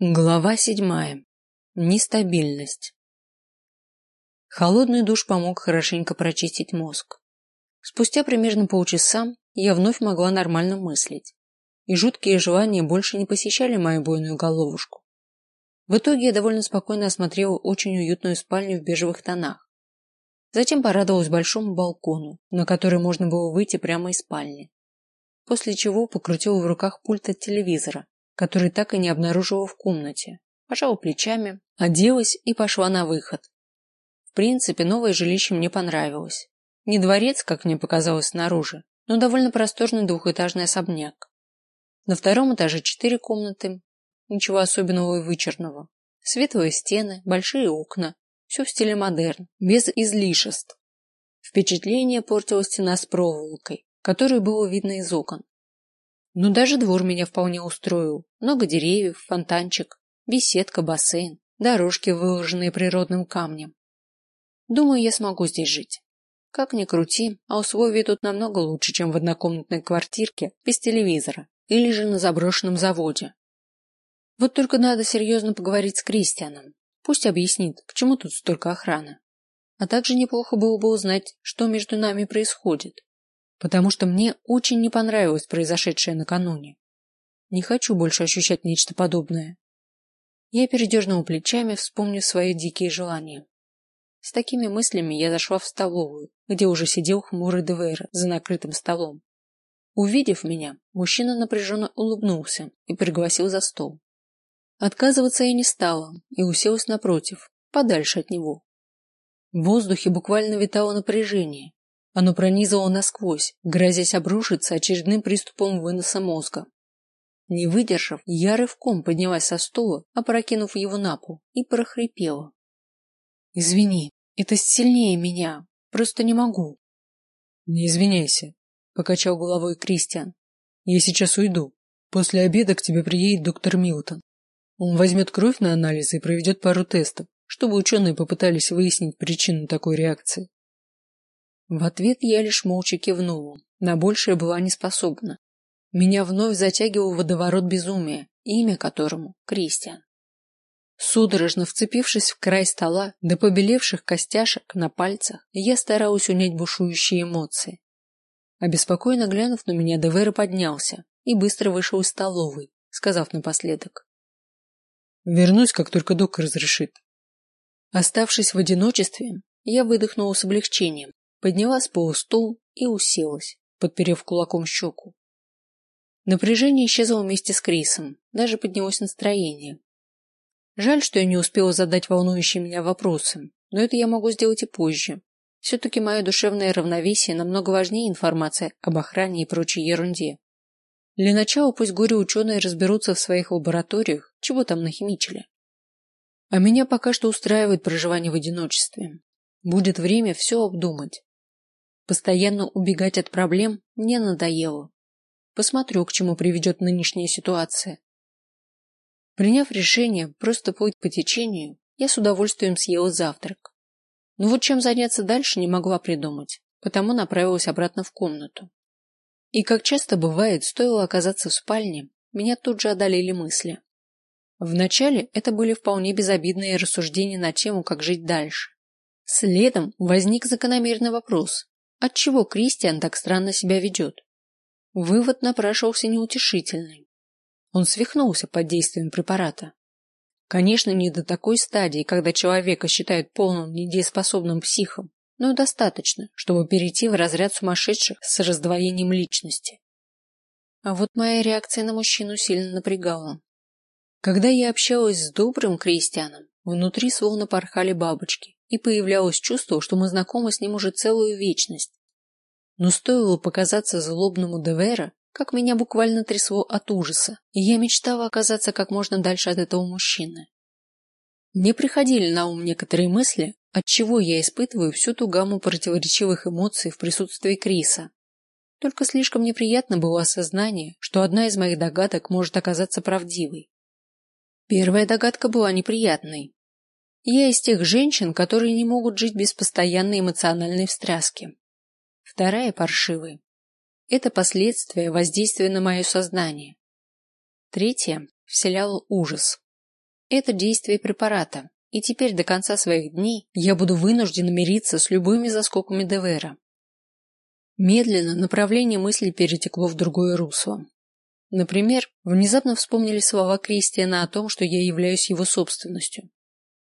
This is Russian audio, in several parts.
Глава седьмая. Нестабильность. Холодный душ помог хорошенько прочистить мозг. Спустя примерно полчаса я вновь могла нормально мыслить, и жуткие желания больше не посещали мою буйную головушку. В итоге я довольно спокойно осмотрела очень уютную спальню в бежевых тонах. Затем порадовалась большому балкону, на который можно было выйти прямо из спальни. После чего покрутила в руках пульт от телевизора который так и не обнаружила в комнате. Пожала плечами, оделась и пошла на выход. В принципе, новое жилище мне понравилось. Не дворец, как мне показалось снаружи, но довольно просторный двухэтажный особняк. На втором этаже четыре комнаты, ничего особенного и вычурного. Светлые стены, большие окна, все в стиле модерн, без излишеств. Впечатление портила стена с проволокой, которую было видно из окон. Но даже двор меня вполне устроил. Много деревьев, фонтанчик, беседка, бассейн, дорожки, выложенные природным камнем. Думаю, я смогу здесь жить. Как ни крути, а условия тут намного лучше, чем в однокомнатной квартирке без телевизора или же на заброшенном заводе. Вот только надо серьезно поговорить с Кристианом. Пусть объяснит, к чему тут столько охраны. А также неплохо было бы узнать, что между нами происходит потому что мне очень не понравилось произошедшее накануне. Не хочу больше ощущать нечто подобное. Я передернула плечами, вспомнив свои дикие желания. С такими мыслями я зашла в столовую, где уже сидел хмурый Девейр за накрытым столом. Увидев меня, мужчина напряженно улыбнулся и пригласил за стол. Отказываться я не стала и уселась напротив, подальше от него. В воздухе буквально витало напряжение, оно пронизывало насквозь, грозясь обрушиться очередным приступом выноса мозга. Не выдержав, я рывком поднялась со стула, опрокинув его на пол, и прохрипела. «Извини, это сильнее меня. Просто не могу». «Не извиняйся», — покачал головой Кристиан. «Я сейчас уйду. После обеда к тебе приедет доктор Милтон. Он возьмет кровь на анализ и проведет пару тестов, чтобы ученые попытались выяснить причину такой реакции. В ответ я лишь молча кивнула, на большее была не способна. Меня вновь затягивал водоворот безумия, имя которому Кристиан. Судорожно вцепившись в край стола до побелевших костяшек на пальцах, я старалась унять бушующие эмоции. Обеспокоенно глянув на меня, Девера поднялся и быстро вышел из столовой, сказав напоследок: "Вернусь, как только док разрешит". Оставшись в одиночестве, я выдохнула с облегчением, подняла с пола стул и уселась, подперев кулаком щеку. Напряжение исчезло вместе с Крисом, даже поднялось настроение. Жаль, что я не успела задать волнующие меня вопросы, но это я могу сделать и позже. Все-таки мое душевное равновесие намного важнее информации об охране и прочей ерунде. Для начала пусть горе-ученые разберутся в своих лабораториях, чего там нахимичили. А меня пока что устраивает проживание в одиночестве. Будет время все обдумать. Постоянно убегать от проблем мне надоело. Посмотрю, к чему приведет нынешняя ситуация. Приняв решение просто плыть по течению, я с удовольствием съела завтрак. Но вот чем заняться дальше не могла придумать, потому направилась обратно в комнату. И как часто бывает, стоило оказаться в спальне, меня тут же одолели мысли. Вначале это были вполне безобидные рассуждения на тему, как жить дальше. Следом возник закономерный вопрос: Отчего Кристиан так странно себя ведет? Вывод напрашивался неутешительный. Он свихнулся под действием препарата. Конечно, не до такой стадии, когда человека считают полным недееспособным психом, но достаточно, чтобы перейти в разряд сумасшедших с раздвоением личности. А вот моя реакция на мужчину сильно напрягала. Когда я общалась с добрым Кристианом, внутри словно порхали бабочки и появлялось чувство, что мы знакомы с ним уже целую вечность. Но стоило показаться злобному Девера, как меня буквально трясло от ужаса, и я мечтала оказаться как можно дальше от этого мужчины. Мне приходили на ум некоторые мысли, от чего я испытываю всю ту гамму противоречивых эмоций в присутствии Криса. Только слишком неприятно было осознание, что одна из моих догадок может оказаться правдивой. Первая догадка была неприятной, я из тех женщин, которые не могут жить без постоянной эмоциональной встряски. Вторая паршивая – это последствия воздействия на мое сознание. Третья вселяла ужас. это действие препарата, и теперь до конца своих дней я буду вынужден мириться с любыми заскоками Девера. Медленно направление мысли перетекло в другое русло. Например, внезапно вспомнили слова Кристиана о том, что я являюсь его собственностью.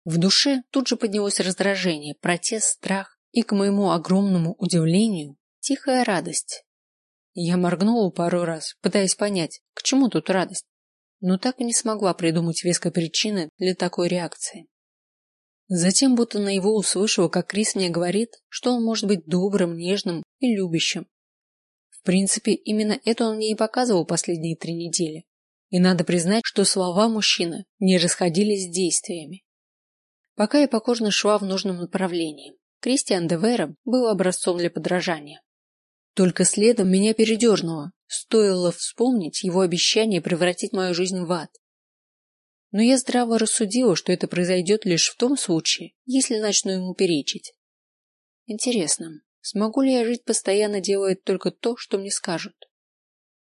В душе тут же поднялось раздражение, протест, страх и, к моему огромному удивлению, тихая радость. Я моргнула пару раз, пытаясь понять, к чему тут радость, но так и не смогла придумать веской причины для такой реакции. Затем будто на его услышала, как Крис мне говорит, что он может быть добрым, нежным и любящим. В принципе, именно это он мне и показывал последние три недели. И надо признать, что слова мужчины не расходились с действиями. Пока я покорно шла в нужном направлении, Кристиан де Вером был образцом для подражания. Только следом меня передернуло, стоило вспомнить его обещание превратить мою жизнь в ад. Но я здраво рассудила, что это произойдет лишь в том случае, если начну ему перечить. Интересно, смогу ли я жить постоянно делая только то, что мне скажут?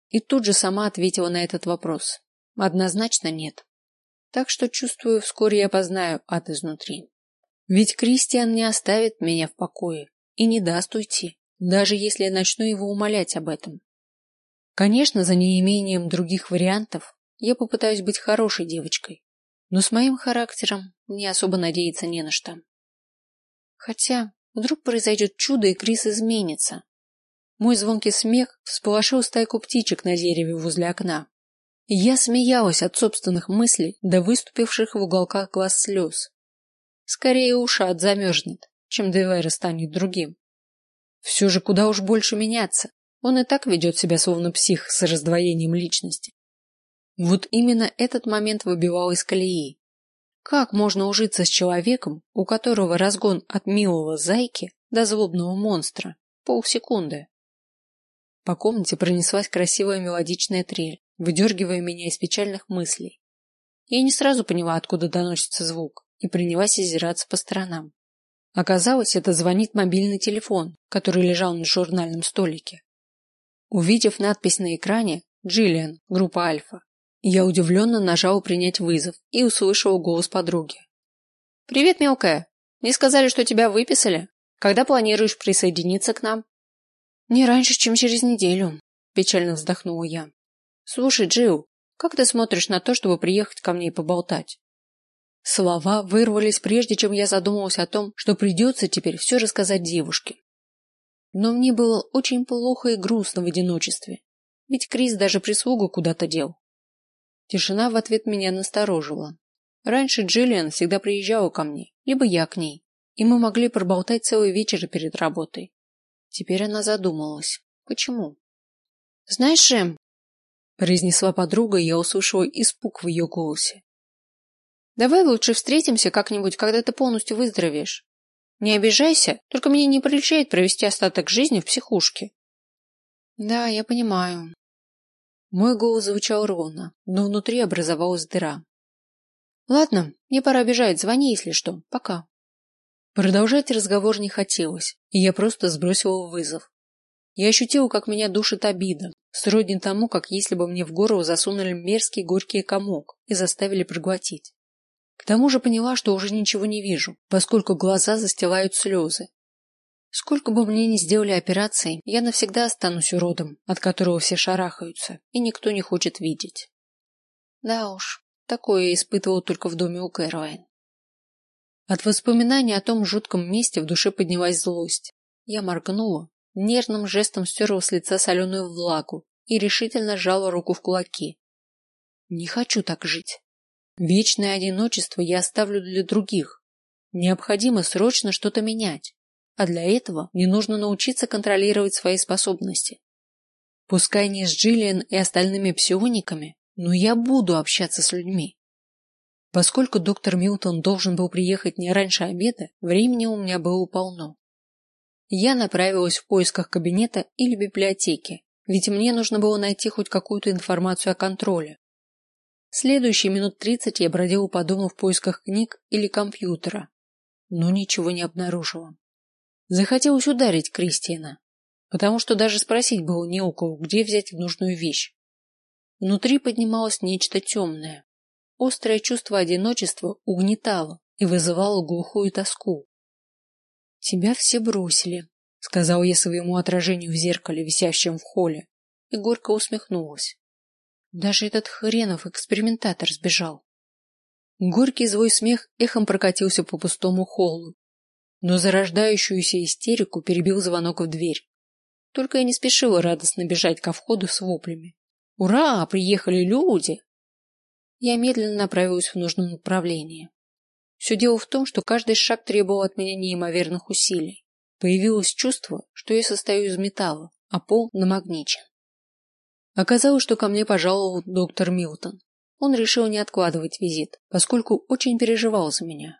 И тут же сама ответила на этот вопрос. Однозначно нет. Так что чувствую, вскоре я познаю ад изнутри. Ведь Кристиан не оставит меня в покое и не даст уйти, даже если я начну его умолять об этом. Конечно, за неимением других вариантов я попытаюсь быть хорошей девочкой, но с моим характером мне особо надеяться не на что. Хотя вдруг произойдет чудо и Крис изменится. Мой звонкий смех всполошил стайку птичек на дереве возле окна. Я смеялась от собственных мыслей до выступивших в уголках глаз слез. Скорее ушат замерзнет, чем Девайра станет другим. Все же куда уж больше меняться. Он и так ведет себя словно псих с раздвоением личности. Вот именно этот момент выбивал из колеи. Как можно ужиться с человеком, у которого разгон от милого зайки до злобного монстра полсекунды? По комнате пронеслась красивая мелодичная трель, выдергивая меня из печальных мыслей. Я не сразу поняла, откуда доносится звук и принялась озираться по сторонам. Оказалось, это звонит мобильный телефон, который лежал на журнальном столике. Увидев надпись на экране «Джиллиан, группа Альфа», я удивленно нажала принять вызов и услышала голос подруги. «Привет, мелкая! Мне сказали, что тебя выписали. Когда планируешь присоединиться к нам?» «Не раньше, чем через неделю», – печально вздохнула я. «Слушай, Джилл, как ты смотришь на то, чтобы приехать ко мне и поболтать? Слова вырвались прежде, чем я задумалась о том, что придется теперь все рассказать девушке. Но мне было очень плохо и грустно в одиночестве, ведь Крис даже прислугу куда-то дел. Тишина в ответ меня насторожила. Раньше Джиллиан всегда приезжала ко мне, либо я к ней, и мы могли проболтать целый вечер перед работой. Теперь она задумалась. Почему? Знаешь, Рэм, произнесла подруга, и я услышала испуг в ее голосе. Давай лучше встретимся как-нибудь, когда ты полностью выздоровеешь. Не обижайся, только мне не приличает провести остаток жизни в психушке. Да, я понимаю. Мой голос звучал ровно, но внутри образовалась дыра. Ладно, мне пора бежать, звони, если что. Пока. Продолжать разговор не хотелось, и я просто сбросила вызов. Я ощутила, как меня душит обида, сродни тому, как если бы мне в горло засунули мерзкий горький комок и заставили проглотить. К тому же поняла, что уже ничего не вижу, поскольку глаза застилают слезы. Сколько бы мне ни сделали операций, я навсегда останусь уродом, от которого все шарахаются, и никто не хочет видеть. Да уж, такое я испытывал только в доме у Кэролайн. От воспоминания о том жутком месте в душе поднялась злость. Я моргнула, нервным жестом стерла с лица соленую влагу и решительно сжала руку в кулаки. Не хочу так жить. Вечное одиночество я оставлю для других. Необходимо срочно что-то менять, а для этого мне нужно научиться контролировать свои способности. Пускай не с Джиллиан и остальными псиониками, но я буду общаться с людьми. Поскольку доктор Милтон должен был приехать не раньше обеда, времени у меня было полно. Я направилась в поисках кабинета или библиотеки, ведь мне нужно было найти хоть какую-то информацию о контроле, Следующие минут тридцать я бродила по дому в поисках книг или компьютера, но ничего не обнаружила. Захотелось ударить Кристина, потому что даже спросить было не у кого, где взять нужную вещь. Внутри поднималось нечто темное. острое чувство одиночества угнетало и вызывало глухую тоску. Тебя все бросили, сказал я своему отражению в зеркале, висящем в холле, и горько усмехнулась. Даже этот хренов экспериментатор сбежал. Горький злой смех эхом прокатился по пустому холлу, но зарождающуюся истерику перебил звонок в дверь. Только я не спешила радостно бежать ко входу с воплями. Ура, приехали люди! Я медленно направилась в нужном направлении. Все дело в том, что каждый шаг требовал от меня неимоверных усилий. Появилось чувство, что я состою из металла, а пол намагничен. Оказалось, что ко мне пожаловал доктор Милтон. Он решил не откладывать визит, поскольку очень переживал за меня.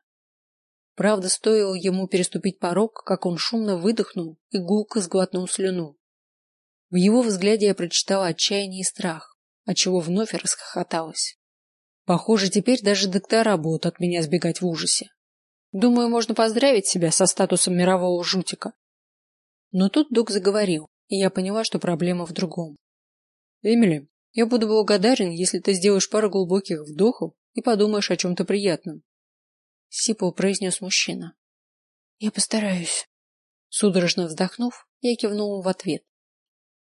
Правда, стоило ему переступить порог, как он шумно выдохнул и гулко сглотнул слюну. В его взгляде я прочитала отчаяние и страх, отчего вновь расхохоталась. Похоже, теперь даже доктора будут от меня сбегать в ужасе. Думаю, можно поздравить себя со статусом мирового жутика. Но тут док заговорил, и я поняла, что проблема в другом. Эмили, я буду благодарен, если ты сделаешь пару глубоких вдохов и подумаешь о чем-то приятном. Сипо произнес мужчина. Я постараюсь. Судорожно вздохнув, я кивнула в ответ.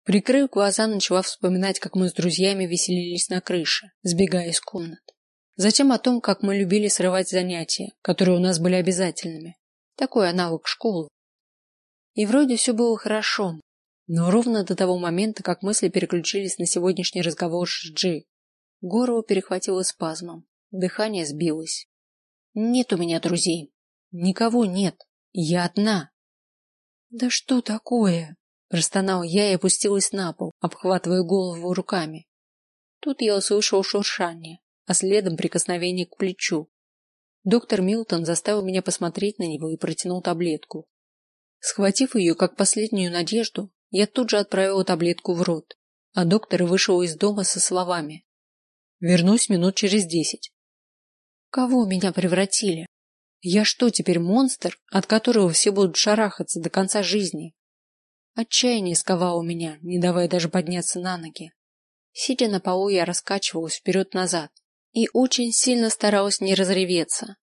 Прикрыв глаза, начала вспоминать, как мы с друзьями веселились на крыше, сбегая из комнат. Затем о том, как мы любили срывать занятия, которые у нас были обязательными. Такой аналог школы. И вроде все было хорошо, но ровно до того момента, как мысли переключились на сегодняшний разговор с Джи, горло перехватило спазмом, дыхание сбилось. Нет у меня друзей. Никого нет. Я одна. Да что такое? Простонал я и опустилась на пол, обхватывая голову руками. Тут я услышал шуршание, а следом прикосновение к плечу. Доктор Милтон заставил меня посмотреть на него и протянул таблетку. Схватив ее как последнюю надежду, я тут же отправила таблетку в рот, а доктор вышел из дома со словами: "Вернусь минут через десять". Кого меня превратили? Я что теперь монстр, от которого все будут шарахаться до конца жизни? Отчаяние сковало меня, не давая даже подняться на ноги. Сидя на полу, я раскачивалась вперед-назад и очень сильно старалась не разреветься.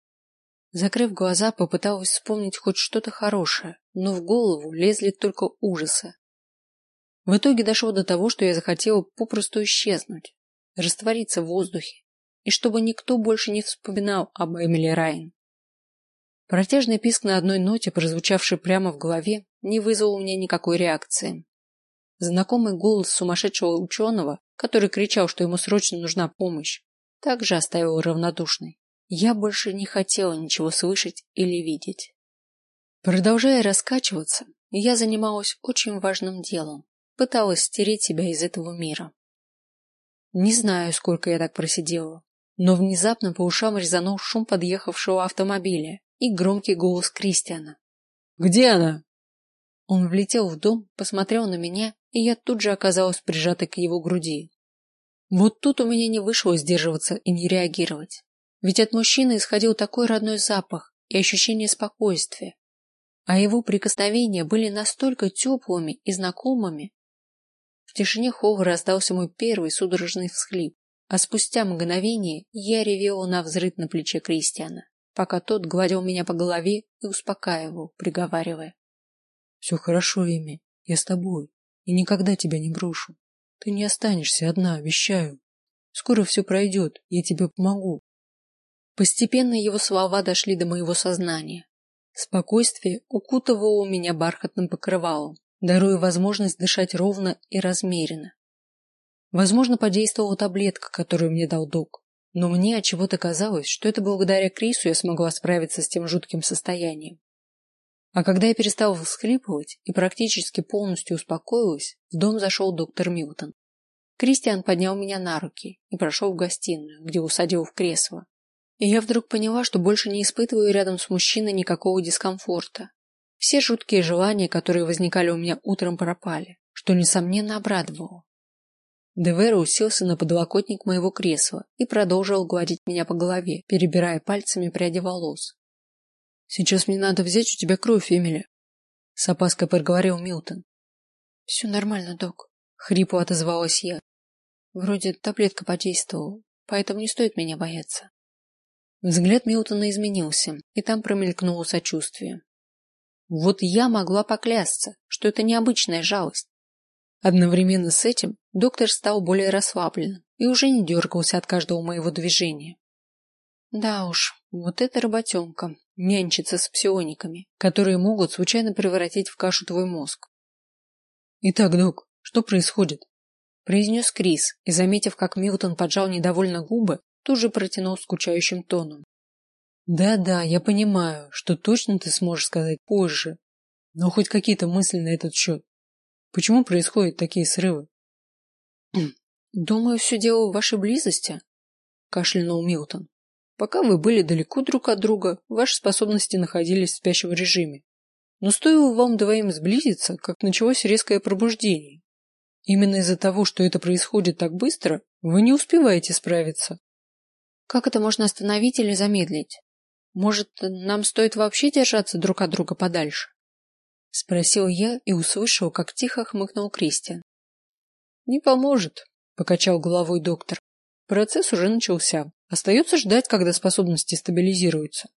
Закрыв глаза, попыталась вспомнить хоть что-то хорошее, но в голову лезли только ужасы. В итоге дошло до того, что я захотела попросту исчезнуть, раствориться в воздухе, и чтобы никто больше не вспоминал об Эмили Райн. Протяжный писк на одной ноте, прозвучавший прямо в голове, не вызвал у меня никакой реакции. Знакомый голос сумасшедшего ученого, который кричал, что ему срочно нужна помощь, также оставил равнодушной. Я больше не хотела ничего слышать или видеть. Продолжая раскачиваться, я занималась очень важным делом пыталась стереть себя из этого мира. Не знаю, сколько я так просидела, но внезапно по ушам резанул шум подъехавшего автомобиля и громкий голос Кристиана. Где она? Он влетел в дом, посмотрел на меня, и я тут же оказалась прижатой к его груди. Вот тут у меня не вышло сдерживаться и не реагировать, ведь от мужчины исходил такой родной запах и ощущение спокойствия, а его прикосновения были настолько теплыми и знакомыми, в тишине холла раздался мой первый судорожный всхлип, а спустя мгновение я ревела на взрыв на плече Кристиана, пока тот гладил меня по голове и успокаивал, приговаривая: «Все хорошо, Эми, я с тобой и никогда тебя не брошу. Ты не останешься одна, обещаю. Скоро все пройдет, я тебе помогу. Постепенно его слова дошли до моего сознания. Спокойствие укутывало меня бархатным покрывалом, даруя возможность дышать ровно и размеренно. Возможно, подействовала таблетка, которую мне дал док, но мне от чего-то казалось, что это благодаря Крису я смогла справиться с тем жутким состоянием. А когда я перестала всхлипывать и практически полностью успокоилась, в дом зашел доктор Милтон. Кристиан поднял меня на руки и прошел в гостиную, где усадил в кресло. И я вдруг поняла, что больше не испытываю рядом с мужчиной никакого дискомфорта, все жуткие желания, которые возникали у меня утром, пропали, что несомненно обрадовало. Девера уселся на подлокотник моего кресла и продолжил гладить меня по голове, перебирая пальцами пряди волос. Сейчас мне надо взять у тебя кровь, Эмили, с опаской проговорил Милтон. Все нормально, док, хрипло отозвалась я. Вроде таблетка подействовала. поэтому не стоит меня бояться. Взгляд Милтона изменился, и там промелькнуло сочувствие. Вот я могла поклясться, что это необычная жалость. Одновременно с этим доктор стал более расслаблен и уже не дергался от каждого моего движения. Да уж, вот эта работенка, нянчиться с псиониками, которые могут случайно превратить в кашу твой мозг. Итак, док, что происходит? произнес Крис и, заметив, как Милтон поджал недовольно губы, тут же протянул скучающим тоном. Да-да, я понимаю, что точно ты сможешь сказать позже, но хоть какие-то мысли на этот счет. Почему происходят такие срывы? Думаю, все дело в вашей близости, кашлянул Милтон. Пока вы были далеко друг от друга, ваши способности находились в спящем режиме. Но стоило вам двоим сблизиться, как началось резкое пробуждение. Именно из-за того, что это происходит так быстро, вы не успеваете справиться. Как это можно остановить или замедлить? Может, нам стоит вообще держаться друг от друга подальше? Спросил я и услышал, как тихо хмыкнул Кристиан. Не поможет, покачал головой доктор. Процесс уже начался. Остается ждать, когда способности стабилизируются.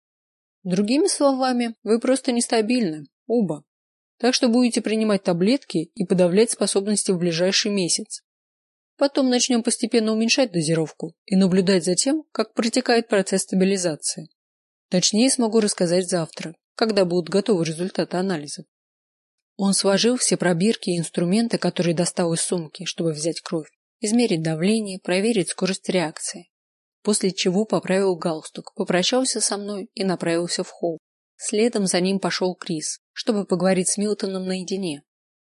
Другими словами, вы просто нестабильны, оба. Так что будете принимать таблетки и подавлять способности в ближайший месяц. Потом начнем постепенно уменьшать дозировку и наблюдать за тем, как протекает процесс стабилизации. Точнее смогу рассказать завтра, когда будут готовы результаты анализов. Он сложил все пробирки и инструменты, которые достал из сумки, чтобы взять кровь, измерить давление, проверить скорость реакции. После чего поправил галстук, попрощался со мной и направился в холл. Следом за ним пошел Крис, чтобы поговорить с Милтоном наедине.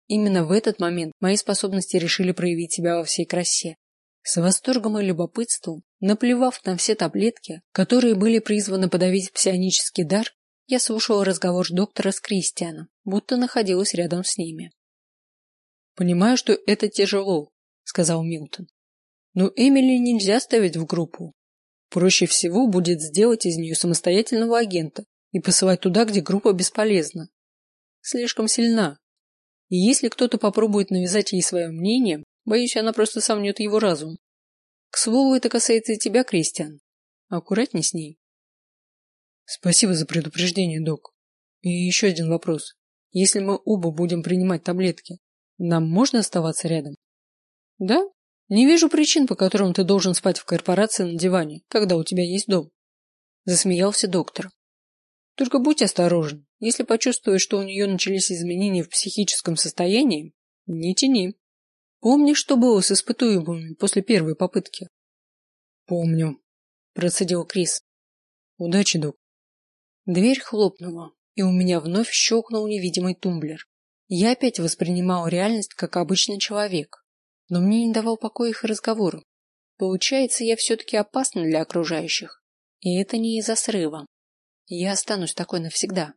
Именно в этот момент мои способности решили проявить себя во всей красе. С восторгом и любопытством, наплевав на все таблетки, которые были призваны подавить псионический дар, я слушала разговор доктора с Кристианом, будто находилась рядом с ними. Понимаю, что это тяжело, сказал Милтон. Но Эмили нельзя ставить в группу. Проще всего будет сделать из нее самостоятельного агента и посылать туда, где группа бесполезна. Слишком сильна. И если кто-то попробует навязать ей свое мнение, боюсь, она просто сомнет его разум. К слову, это касается и тебя, Кристиан. Аккуратней с ней. Спасибо за предупреждение, док. И еще один вопрос. Если мы оба будем принимать таблетки, нам можно оставаться рядом? Да? Не вижу причин, по которым ты должен спать в корпорации на диване, когда у тебя есть дом. Засмеялся доктор. Только будь осторожен. Если почувствуешь, что у нее начались изменения в психическом состоянии, не тяни. Помни, что было с испытуемыми после первой попытки? Помню, процедил Крис. Удачи, док. Дверь хлопнула, и у меня вновь щелкнул невидимый тумблер. Я опять воспринимал реальность как обычный человек, но мне не давал покоя их разговор. Получается, я все-таки опасна для окружающих, и это не из-за срыва. Я останусь такой навсегда.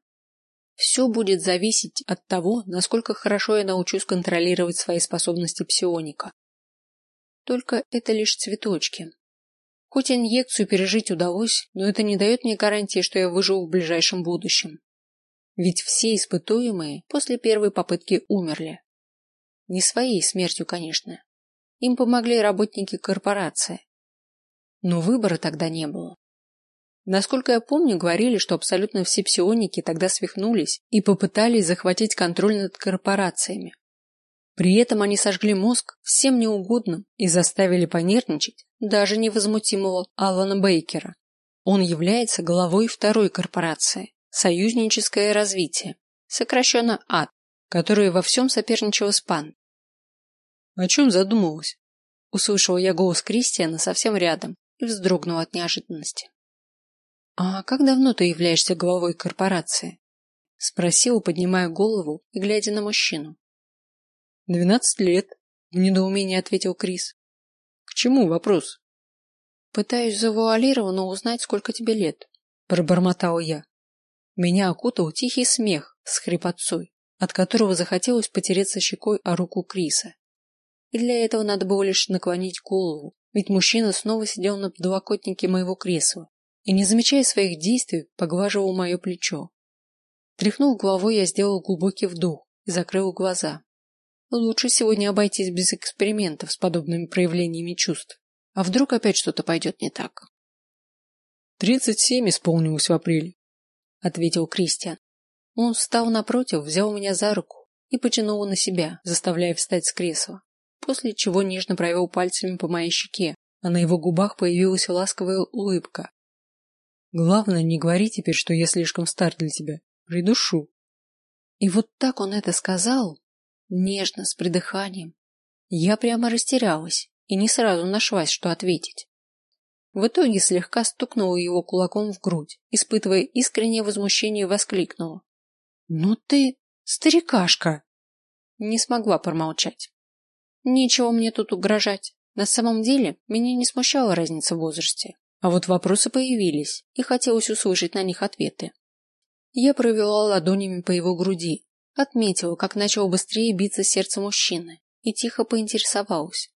Все будет зависеть от того, насколько хорошо я научусь контролировать свои способности псионика. Только это лишь цветочки, Хоть инъекцию пережить удалось, но это не дает мне гарантии, что я выживу в ближайшем будущем. Ведь все испытуемые после первой попытки умерли. Не своей смертью, конечно. Им помогли работники корпорации. Но выбора тогда не было. Насколько я помню, говорили, что абсолютно все псионики тогда свихнулись и попытались захватить контроль над корпорациями. При этом они сожгли мозг всем неугодным и заставили понервничать даже невозмутимого Алана Бейкера. Он является главой второй корпорации «Союзническое развитие», сокращенно АД, которая во всем соперничала с ПАН. О чем задумалась? Услышал я голос Кристиана совсем рядом и вздрогнул от неожиданности. А как давно ты являешься главой корпорации? Спросил, поднимая голову и глядя на мужчину. Двенадцать лет, в недоумении ответил Крис. К чему вопрос? Пытаюсь завуалированно узнать, сколько тебе лет, пробормотал я. Меня окутал тихий смех с хрипотцой, от которого захотелось потереться щекой о руку Криса. И для этого надо было лишь наклонить голову, ведь мужчина снова сидел на подлокотнике моего кресла и, не замечая своих действий, поглаживал мое плечо. Тряхнув головой, я сделал глубокий вдох и закрыл глаза. Лучше сегодня обойтись без экспериментов с подобными проявлениями чувств. А вдруг опять что-то пойдет не так? Тридцать семь исполнилось в апреле, ответил Кристиан. Он встал напротив, взял меня за руку и потянул на себя, заставляя встать с кресла, после чего нежно провел пальцами по моей щеке, а на его губах появилась ласковая улыбка. Главное, не говори теперь, что я слишком стар для тебя. Придушу. И вот так он это сказал, нежно, с придыханием. Я прямо растерялась и не сразу нашлась, что ответить. В итоге слегка стукнула его кулаком в грудь, испытывая искреннее возмущение, воскликнула: "Ну ты, старикашка!" Не смогла промолчать. Нечего мне тут угрожать. На самом деле меня не смущала разница в возрасте, а вот вопросы появились, и хотелось услышать на них ответы. Я провела ладонями по его груди, отметила, как начало быстрее биться сердце мужчины, и тихо поинтересовалась: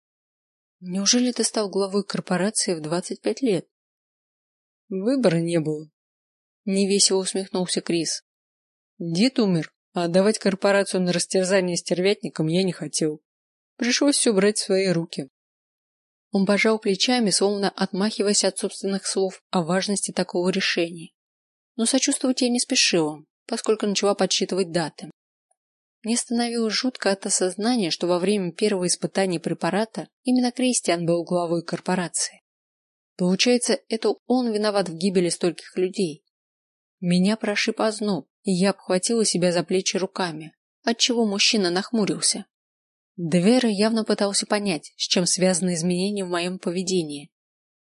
Неужели ты стал главой корпорации в двадцать пять лет? Выбора не было. Невесело усмехнулся Крис. Дед умер, а отдавать корпорацию на растерзание стервятникам я не хотел. Пришлось все брать в свои руки. Он пожал плечами, словно отмахиваясь от собственных слов о важности такого решения. Но сочувствовать я не спешила, поскольку начала подсчитывать даты. Мне становилось жутко от осознания, что во время первого испытания препарата именно Кристиан был главой корпорации. Получается, это он виноват в гибели стольких людей. Меня прошиб озноб, и я обхватила себя за плечи руками, отчего мужчина нахмурился. Девера явно пытался понять, с чем связаны изменения в моем поведении.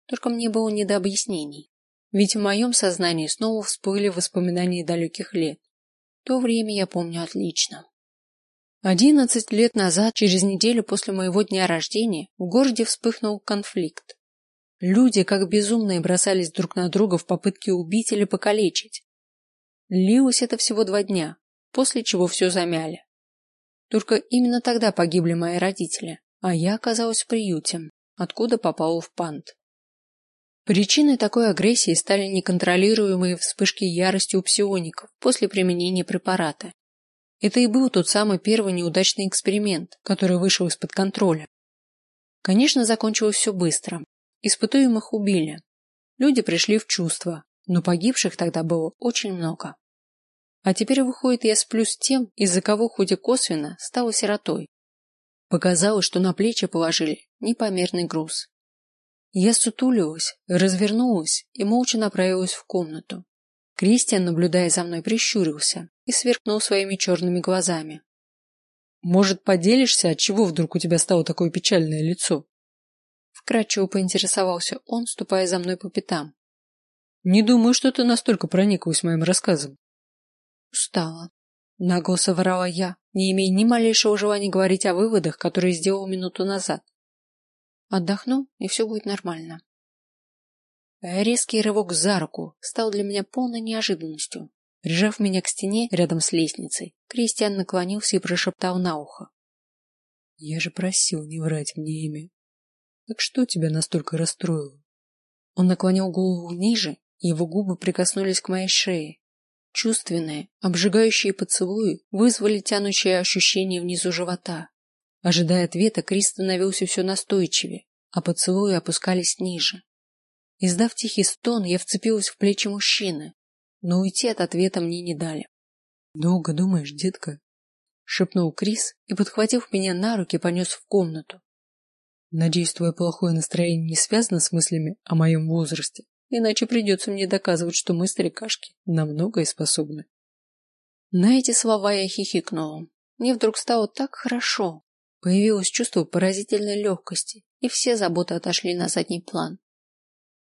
Только мне было не до объяснений. Ведь в моем сознании снова всплыли воспоминания далеких лет. То время я помню отлично. Одиннадцать лет назад, через неделю после моего дня рождения, в городе вспыхнул конфликт. Люди, как безумные, бросались друг на друга в попытке убить или покалечить. Лилось это всего два дня, после чего все замяли. Только именно тогда погибли мои родители, а я оказалась в приюте, откуда попала в пант. Причиной такой агрессии стали неконтролируемые вспышки ярости у псиоников после применения препарата. Это и был тот самый первый неудачный эксперимент, который вышел из-под контроля. Конечно, закончилось все быстро. Испытуемых убили. Люди пришли в чувство, но погибших тогда было очень много. А теперь выходит, я сплю с тем, из-за кого хоть и косвенно стала сиротой. Показалось, что на плечи положили непомерный груз. Я сутулилась, развернулась и молча направилась в комнату. Кристиан, наблюдая за мной, прищурился и сверкнул своими черными глазами. Может, поделишься, от чего вдруг у тебя стало такое печальное лицо? Вкратчиво поинтересовался он, ступая за мной по пятам. Не думаю, что ты настолько прониклась моим рассказом. Устала. Нагло соврала я, не имея ни малейшего желания говорить о выводах, которые сделал минуту назад. Отдохну, и все будет нормально. Резкий рывок за руку стал для меня полной неожиданностью. Прижав меня к стене рядом с лестницей, Кристиан наклонился и прошептал на ухо: "Я же просил не врать мне имя. Так что тебя настолько расстроило?" Он наклонил голову ниже, и его губы прикоснулись к моей шее. Чувственные, обжигающие поцелуи вызвали тянущее ощущение внизу живота. Ожидая ответа, Крис становился все настойчивее, а поцелуи опускались ниже. Издав тихий стон, я вцепилась в плечи мужчины, но уйти от ответа мне не дали. Долго думаешь, детка? шепнул Крис и, подхватив меня на руки, понес в комнату. Надеюсь, твое плохое настроение не связано с мыслями о моем возрасте, иначе придется мне доказывать, что мы старикашки на многое способны. На эти слова я хихикнула. Мне вдруг стало так хорошо, Появилось чувство поразительной легкости, и все заботы отошли на задний план.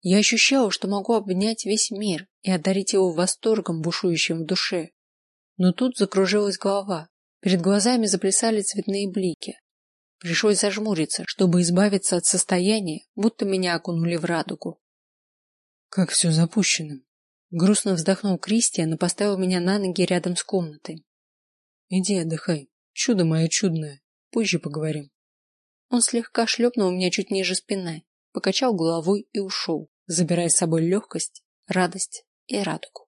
Я ощущала, что могу обнять весь мир и одарить его восторгом, бушующим в душе. Но тут закружилась голова, перед глазами заплясали цветные блики. Пришлось зажмуриться, чтобы избавиться от состояния, будто меня окунули в радугу. Как все запущено. Грустно вздохнул Кристиан и поставил меня на ноги рядом с комнатой. Иди отдыхай, чудо мое чудное. Позже поговорим. Он слегка шлепнул меня чуть ниже спины, покачал головой и ушел, забирая с собой легкость, радость и радугу.